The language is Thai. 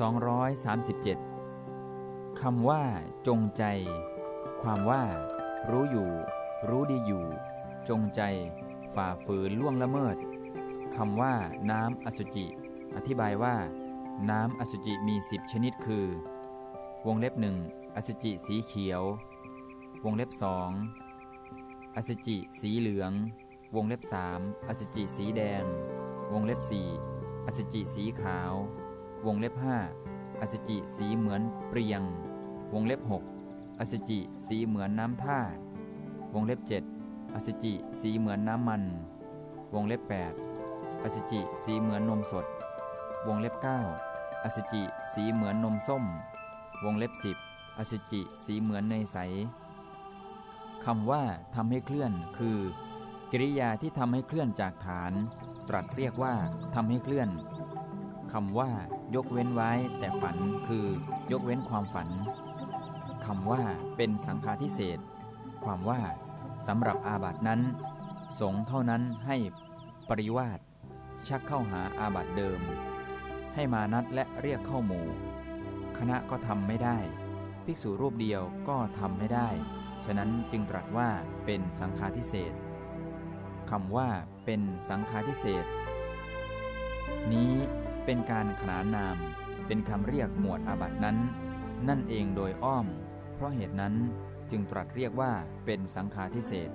237 คำว่า จงใจ ความว่า รู้อยู่ รู้ดีอยู่ จงใจ ฝ่าฝืนล่วงละเมิดคำว่า น้ำอสุจิ อธิบายว่า น้ำอสุจิมีสิบชนิดคือ วงเล็บหนึ่งอสุจิสีเขียว วงเล็บสองอสุจิสีเหลือง วงเล็บสามอสุจิสีแดง วงเล็บสี่อสุจิสีขาว วงเล็บห้าอสุจิสีเหมือนเปรียง วงเล็บหกอสุจิสีเหมือนน้ำท่า วงเล็บเจ็ดอสุจิสีเหมือนน้ำมัน วงเล็บแปดอสุจิสีเหมือนนมสด วงเล็บเก้าอสุจิสีเหมือนนมส้ม วงเล็บสิบอสุจิสีเหมือนเนยใสคำว่าทำให้เคลื่อนคือ กิริยาที่ทำให้เคลื่อนจากฐาน ตรัสเรียกว่าทำให้เคลื่อน คำว่ายกเว้นไว้แต่ฝันคือยกเว้นความฝันคำว่าเป็นสังฆาทิเศษความว่าสำหรับอาบัตินั้น สงเท่านั้นให้ปริวาสชักเข้าหาอาบัติเดิม ให้มานัดและเรียกเข้าหมู่ คณะก็ทำไม่ได้ ภิกษุรูปเดียวก็ทำไม่ได้ ฉะนั้นจึงตรัสว่าเป็นสังฆาทิเศษคำว่าเป็นสังฆาทิเศษนี้ เป็นการขนานนาม เป็นคำเรียกหมวดอาบัตินั้น นั่นเองโดยอ้อม เพราะเหตุนั้นจึงตรัสเรียกว่าเป็นสังฆาทิเศษ